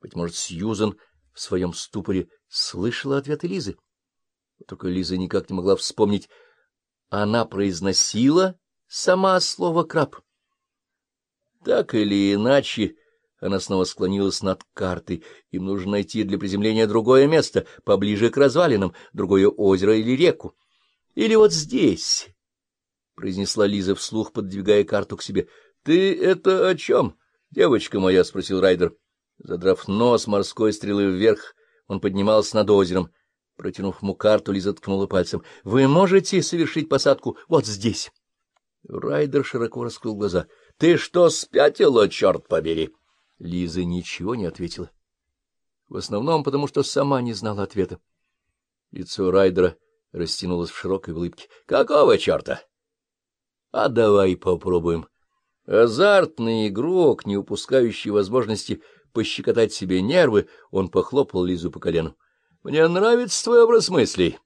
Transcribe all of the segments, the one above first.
Быть может, Сьюзан в своем ступоре слышала ответ Лизы. Только Лиза никак не могла вспомнить. Она произносила сама слово «краб». Так или иначе, она снова склонилась над картой. Им нужно найти для приземления другое место, поближе к развалинам, другое озеро или реку. Или вот здесь, — произнесла Лиза вслух, подвигая карту к себе. — Ты это о чем, девочка моя? — спросил Райдер. Задрав нос морской стрелы вверх, он поднимался над озером. Протянув ему карту, Лиза ткнула пальцем. — Вы можете совершить посадку вот здесь? Райдер широко раскрыл глаза. — Ты что, спятила, черт побери? Лиза ничего не ответила. В основном потому, что сама не знала ответа. Лицо Райдера растянулось в широкой улыбке. — Какого черта? — А давай попробуем. Азартный игрок, не упускающий возможности пощекотать себе нервы, он похлопал Лизу по колену. — Мне нравится твой образ мыслей.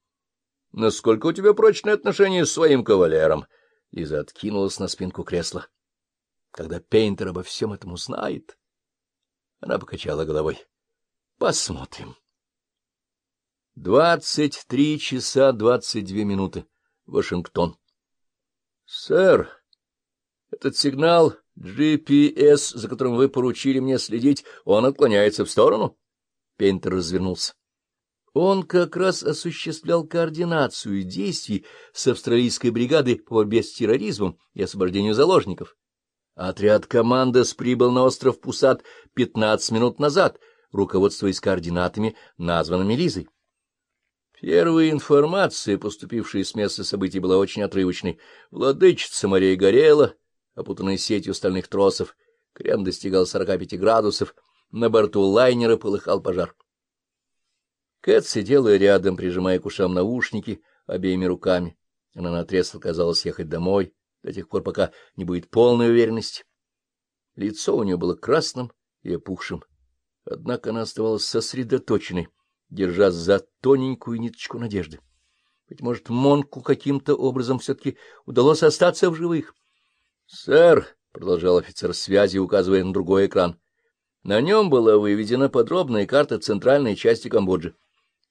Насколько у тебя прочные отношения с своим кавалером? Лиза откинулась на спинку кресла. Когда Пейнтер обо всем этом узнает... Она покачала головой. — Посмотрим. Двадцать три часа двадцать две минуты. Вашингтон. — Сэр, этот сигнал GPS, за которым вы поручили мне следить, он отклоняется в сторону? Пейнтер развернулся. Он как раз осуществлял координацию действий с австралийской бригадой по борьбе с терроризмом и освобождению заложников. Отряд «Командос» прибыл на остров Пусат 15 минут назад, руководствуясь координатами, названными Лизой. Первая информация, поступившая с места событий, была очень отрывочной. Владычица морей горела, опутанная сетью стальных тросов. Крем достигал 45 градусов. На борту лайнера полыхал пожар. Кэт сидела рядом, прижимая к ушам наушники обеими руками. Она наотрез отказалась ехать домой до тех пор, пока не будет полной уверенности. Лицо у нее было красным и опухшим, однако она оставалась сосредоточенной, держась за тоненькую ниточку надежды. Быть может, Монку каким-то образом все-таки удалось остаться в живых. — Сэр, — продолжал офицер связи, указывая на другой экран, — на нем была выведена подробная карта центральной части Камбоджи.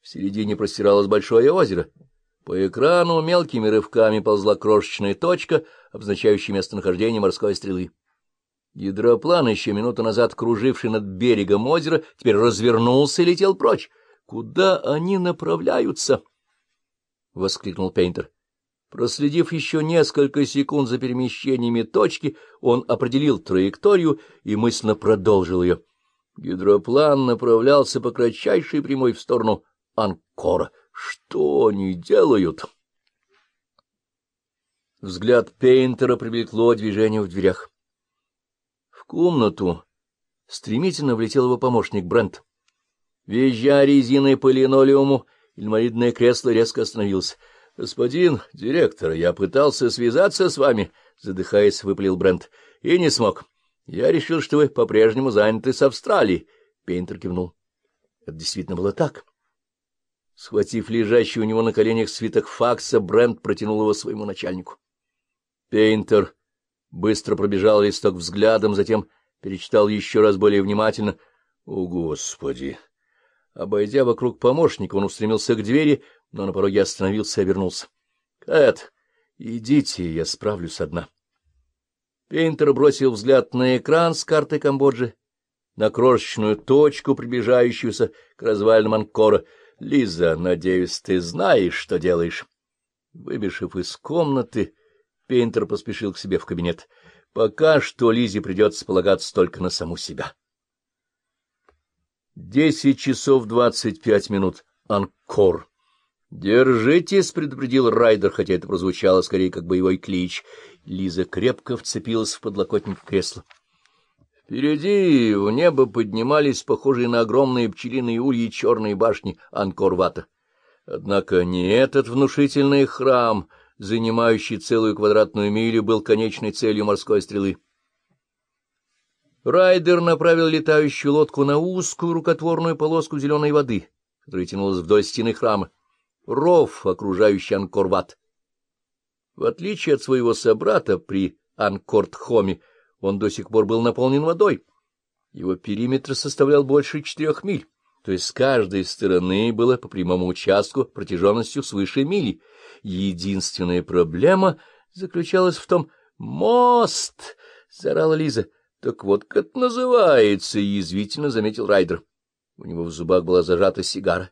В середине простиралось большое озеро — по экрану мелкими рывками ползла крошечная точка, обозначающая местонахождение морской стрелы. Гидроплан, еще минуту назад круживший над берегом озера, теперь развернулся и летел прочь. «Куда они направляются?» — воскликнул Пейнтер. Проследив еще несколько секунд за перемещениями точки, он определил траекторию и мысленно продолжил ее. Гидроплан направлялся по кратчайшей прямой в сторону Анкора — что они делают? Взгляд Пейнтера привлекло движение в дверях. В комнату стремительно влетел его помощник Брент. Визжа резиной по линолеуму, инвалидное кресло резко остановилось. — Господин директор, я пытался связаться с вами, — задыхаясь, выпалил Брент, — и не смог. Я решил, что вы по-прежнему заняты с Австралией. Пейнтер кивнул. Это действительно было так. — Схватив лежащий у него на коленях свиток факса, Брент протянул его своему начальнику. Пейнтер быстро пробежал листок взглядом, затем перечитал еще раз более внимательно. О, Господи! Обойдя вокруг помощника, он устремился к двери, но на пороге остановился и обернулся. — Кэт, идите, я справлюсь одна. Пейнтер бросил взгляд на экран с картой Камбоджи, на крошечную точку, приближающуюся к развалинам Анкора — Лиза, надеюсь, ты знаешь, что делаешь. Выбежав из комнаты, Пейнтер поспешил к себе в кабинет. Пока что Лизе придется полагаться только на саму себя. Десять часов двадцать пять минут. Анкор. «Держитесь», — предупредил Райдер, хотя это прозвучало скорее как боевой клич. Лиза крепко вцепилась в подлокотник кресла. Впереди в небо поднимались похожие на огромные пчелиные ульи черные башни Анкорвата. Однако не этот внушительный храм, занимающий целую квадратную милю, был конечной целью морской стрелы. Райдер направил летающую лодку на узкую рукотворную полоску зеленой воды, которая тянулась вдоль стены храма. Ров, окружающий Анкорват. В отличие от своего собрата при Анкордхоме, он до сих пор был наполнен водой. Его периметр составлял больше четырех миль, то есть с каждой стороны было по прямому участку протяженностью свыше мили. Единственная проблема заключалась в том... «Мост!» — заорала Лиза. «Так вот как это называется!» — язвительно заметил Райдер. У него в зубах была зажата сигара.